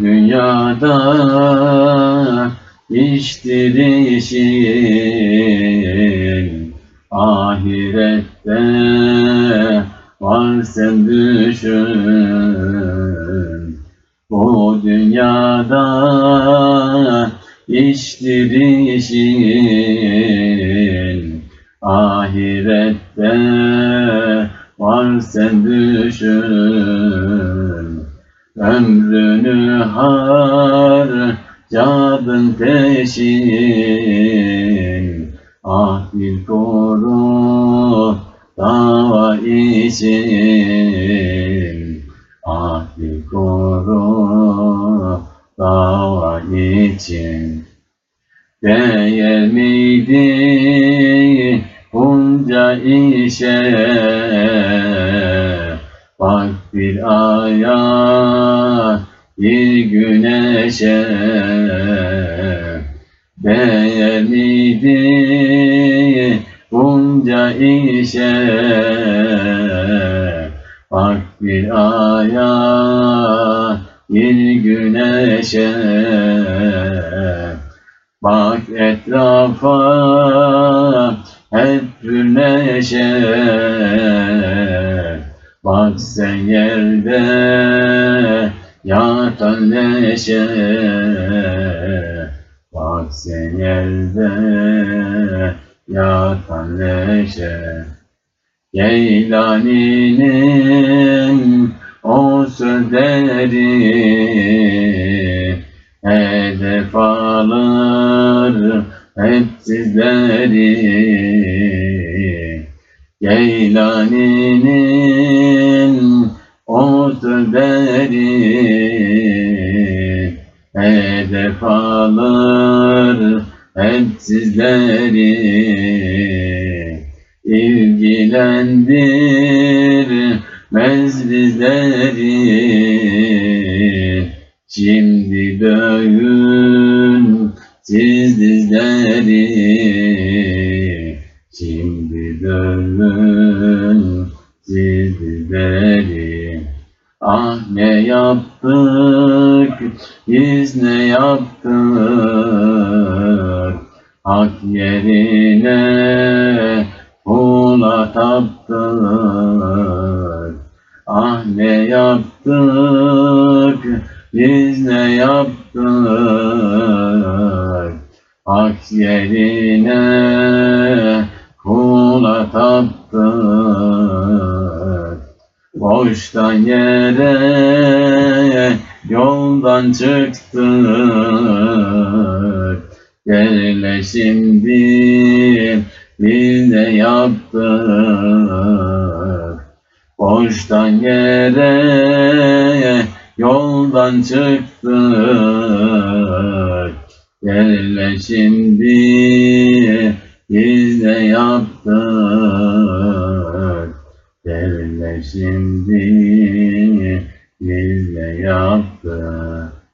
dünyada iştir işin. Ahirette var sen düşün. Bu dünyada iştir işin. Ahirette var sen düşün ömrünü harcadın peşin. Ah bir koru dava için. Ah bir koru dava için. Değer miydi bunca işe? Bak bir aya bir güneşe Değer bunca işe. Bak bir aya bir güneşe. Bak etrafa hep bir neşe Bak sen yerde yatan leşe Bak sen yerde yatan leşe Geylani'nin o sözleri hedef alır hep sizleri. Geylani'nin o sözleri hedef alır hep sizleri ilgilendirmez bizleri Şimdi dövün. Siz dizleri Şimdi dövün. Siz dizleri Ah ne yaptık biz ne yaptık Hak yerine kula taptık Ah ne yaptık? Biz ne yaptık Hak yerine kula taptık Boştan yere yoldan çıktık Gel şimdi biz ne yaptık. Boştan yere yoldan çıktık Gel şimdi biz ne yaptık. Gel şimdi biz ne yaptık